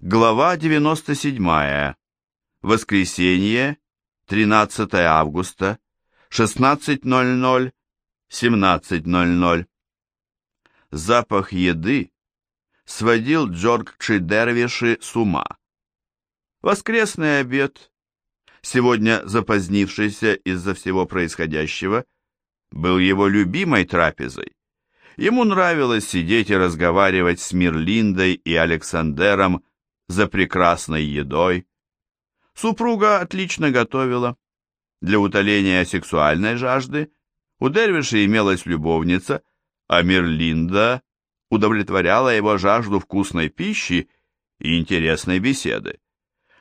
Глава 97. Воскресенье, 13 августа, 16.00, 17.00. Запах еды сводил Джоргчи Дервиши с ума. Воскресный обед, сегодня запозднившийся из-за всего происходящего, был его любимой трапезой. Ему нравилось сидеть и разговаривать с Мирлиндой и Александером за прекрасной едой. Супруга отлично готовила. Для утоления сексуальной жажды у Дервиша имелась любовница, а Мерлинда удовлетворяла его жажду вкусной пищи и интересной беседы.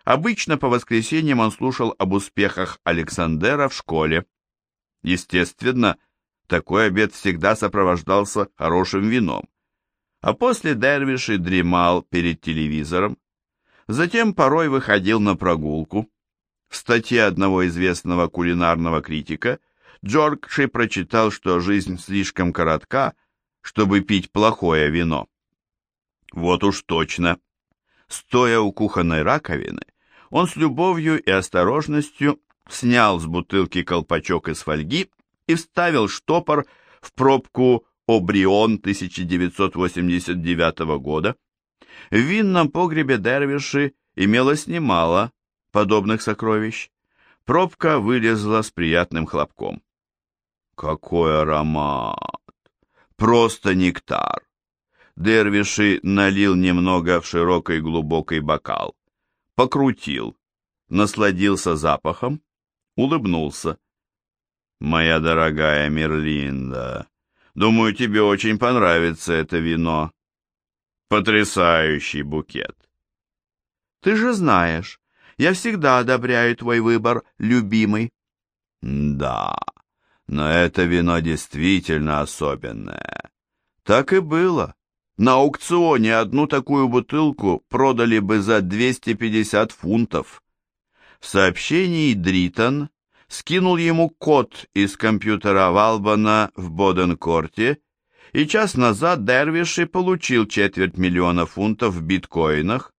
Обычно по воскресеньям он слушал об успехах Александера в школе. Естественно, такой обед всегда сопровождался хорошим вином. А после Дервиши дремал перед телевизором, Затем порой выходил на прогулку. В статье одного известного кулинарного критика Джорджи прочитал, что жизнь слишком коротка, чтобы пить плохое вино. Вот уж точно. Стоя у кухонной раковины, он с любовью и осторожностью снял с бутылки колпачок из фольги и вставил штопор в пробку «Обрион» 1989 года, в винном погребе Дервиши имелось немало подобных сокровищ. Пробка вылезла с приятным хлопком. Какой аромат! Просто нектар! Дервиши налил немного в широкий глубокий бокал, покрутил, насладился запахом, улыбнулся. «Моя дорогая Мерлинда, думаю, тебе очень понравится это вино. Потрясающий букет. Ты же знаешь, я всегда одобряю твой выбор, любимый. Да, но это вино действительно особенное. Так и было. На аукционе одну такую бутылку продали бы за 250 фунтов. В сообщении Дритон скинул ему код из компьютера Валбана в Боденкорте и час назад Дервиши получил четверть миллиона фунтов в биткоинах.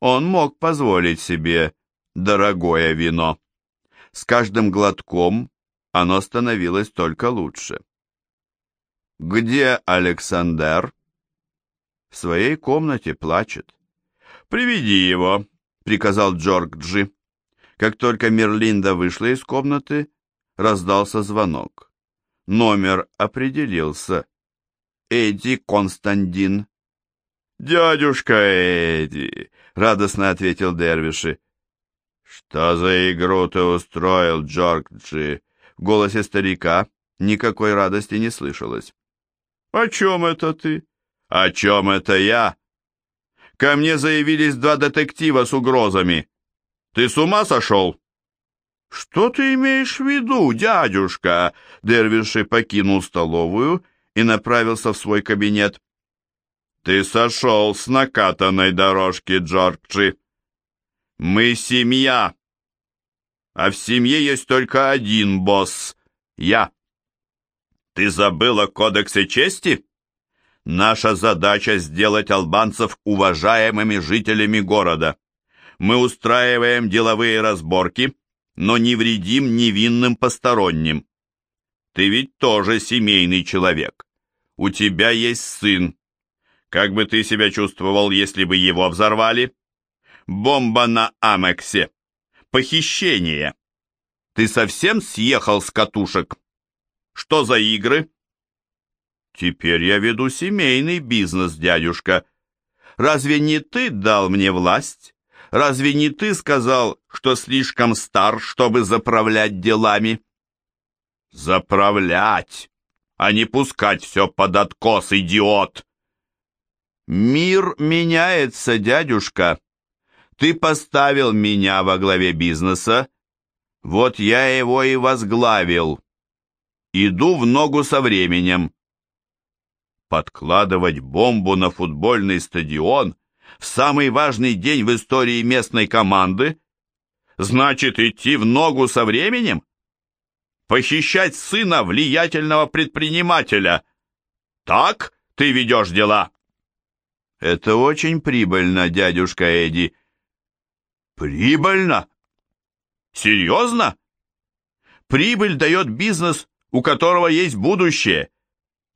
Он мог позволить себе дорогое вино. С каждым глотком оно становилось только лучше. «Где Александр?» «В своей комнате плачет». «Приведи его», — приказал Джорджи. Как только Мерлинда вышла из комнаты, раздался звонок. Номер определился. Эдди Константин. «Дядюшка Эдди!» — радостно ответил Дервиши. «Что за игру ты устроил, Джорджи?» В голосе старика никакой радости не слышалось. «О чем это ты? О чем это я?» «Ко мне заявились два детектива с угрозами. Ты с ума сошел?» «Что ты имеешь в виду, дядюшка?» Дервиши покинул столовую и направился в свой кабинет. «Ты сошел с накатанной дорожки, Джорджи. Мы семья, а в семье есть только один босс — я. Ты забыл о чести? Наша задача — сделать албанцев уважаемыми жителями города. Мы устраиваем деловые разборки, но не вредим невинным посторонним. Ты ведь тоже семейный человек. У тебя есть сын. Как бы ты себя чувствовал, если бы его взорвали? Бомба на Амексе. Похищение. Ты совсем съехал с катушек? Что за игры? Теперь я веду семейный бизнес, дядюшка. Разве не ты дал мне власть? Разве не ты сказал, что слишком стар, чтобы заправлять делами? Заправлять, а не пускать все под откос, идиот! Мир меняется, дядюшка. Ты поставил меня во главе бизнеса, вот я его и возглавил. Иду в ногу со временем. Подкладывать бомбу на футбольный стадион в самый важный день в истории местной команды значит идти в ногу со временем? Похищать сына влиятельного предпринимателя. Так ты ведешь дела?» Это очень прибыльно, дядюшка Эдди. Прибыльно? Серьезно? Прибыль дает бизнес, у которого есть будущее.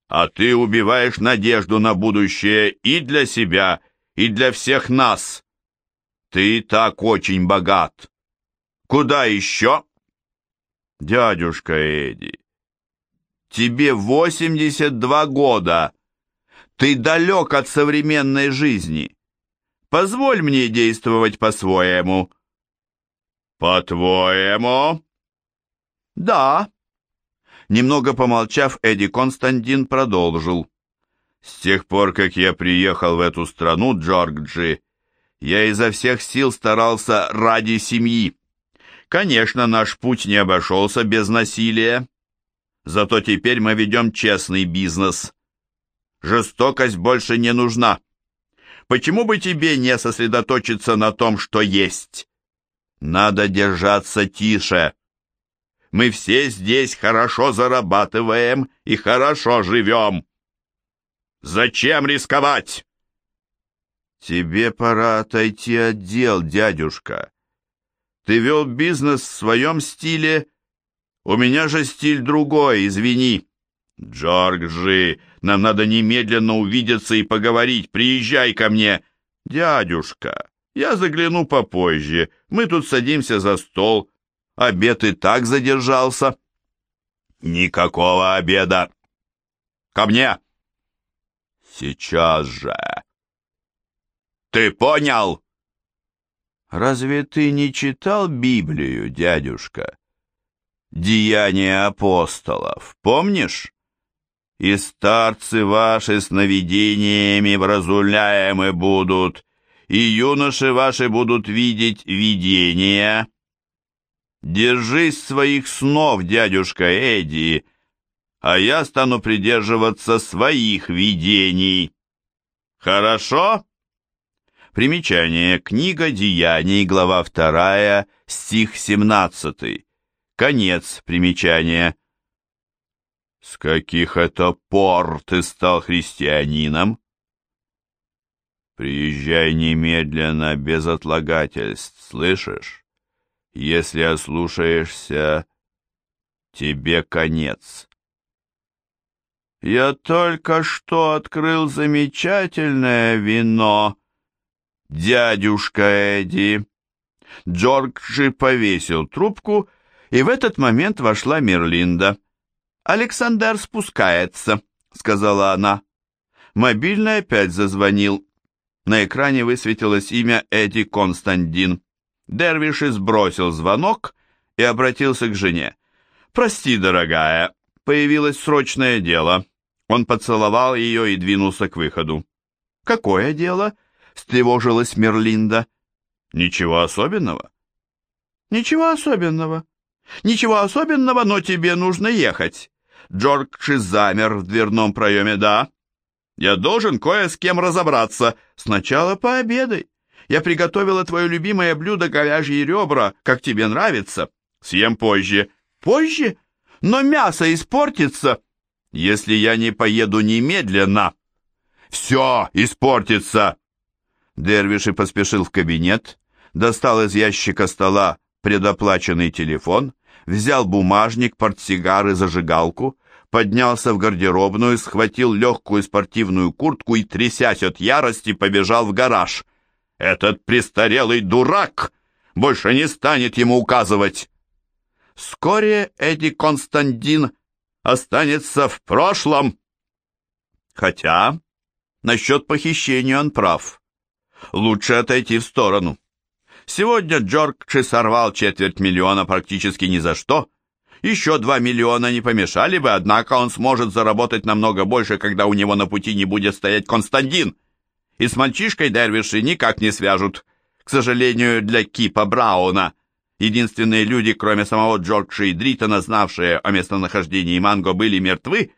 А ты убиваешь надежду на будущее и для себя, и для всех нас. Ты так очень богат. Куда еще? Дядюшка Эдди, тебе 82 года. Ты далек от современной жизни. Позволь мне действовать по-своему. По-твоему? Да. Немного помолчав, Эдди Константин продолжил. С тех пор, как я приехал в эту страну, Джорджи, я изо всех сил старался ради семьи. Конечно, наш путь не обошелся без насилия. Зато теперь мы ведем честный бизнес. Жестокость больше не нужна. Почему бы тебе не сосредоточиться на том, что есть? Надо держаться тише. Мы все здесь хорошо зарабатываем и хорошо живем. Зачем рисковать? Тебе пора отойти от дел, дядюшка. Ты вел бизнес в своем стиле, у меня же стиль другой, извини. Джорджи, нам надо немедленно увидеться и поговорить. Приезжай ко мне. Дядюшка, я загляну попозже. Мы тут садимся за стол. Обед и так задержался. Никакого обеда. Ко мне. Сейчас же. Ты понял? Разве ты не читал Библию, дядюшка? Деяния апостолов, помнишь? и старцы ваши сновидениями вразумляемы будут, и юноши ваши будут видеть видения. Держись своих снов, дядюшка Эдди, а я стану придерживаться своих видений. Хорошо? Примечание. Книга Деяний, глава 2, стих 17. Конец примечания. «С каких это пор ты стал христианином?» «Приезжай немедленно, без отлагательств, слышишь? Если ослушаешься, тебе конец». «Я только что открыл замечательное вино, дядюшка Эдди». Джорджи повесил трубку, и в этот момент вошла Мерлинда. «Александр спускается», — сказала она. Мобильный опять зазвонил. На экране высветилось имя Эдди Константин. Дервиш сбросил звонок и обратился к жене. «Прости, дорогая, появилось срочное дело». Он поцеловал ее и двинулся к выходу. «Какое дело?» — встревожилась Мерлинда. «Ничего особенного». «Ничего особенного. Ничего особенного, но тебе нужно ехать. Джорджи замер в дверном проеме. «Да, я должен кое с кем разобраться. Сначала пообедай. Я приготовила твое любимое блюдо говяжьи ребра, как тебе нравится. Съем позже». «Позже? Но мясо испортится, если я не поеду немедленно». «Все испортится!» Дервиши поспешил в кабинет, достал из ящика стола предоплаченный телефон, взял бумажник, портсигар и зажигалку, поднялся в гардеробную, схватил легкую спортивную куртку и, трясясь от ярости, побежал в гараж. «Этот престарелый дурак больше не станет ему указывать!» Вскоре Эдди Константин останется в прошлом. Хотя насчет похищения он прав. Лучше отойти в сторону. Сегодня Джорджи сорвал четверть миллиона практически ни за что. Еще два миллиона не помешали бы, однако он сможет заработать намного больше, когда у него на пути не будет стоять Константин. И с мальчишкой Дервиши никак не свяжут. К сожалению, для Кипа Брауна. Единственные люди, кроме самого Джорджа и Дритона, знавшие о местонахождении Манго, были мертвы,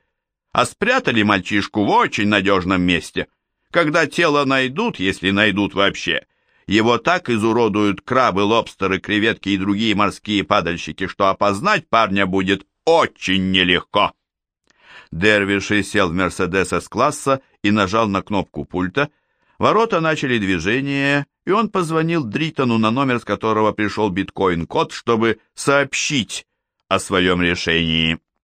а спрятали мальчишку в очень надежном месте. Когда тело найдут, если найдут вообще, его так изуродуют крабы, лобстеры, креветки и другие морские падальщики, что опознать парня будет очень нелегко. Дервиши сел в Мерседес С-класса и нажал на кнопку пульта, Ворота начали движение, и он позвонил Дритону на номер, с которого пришел биткоин-код, чтобы сообщить о своем решении.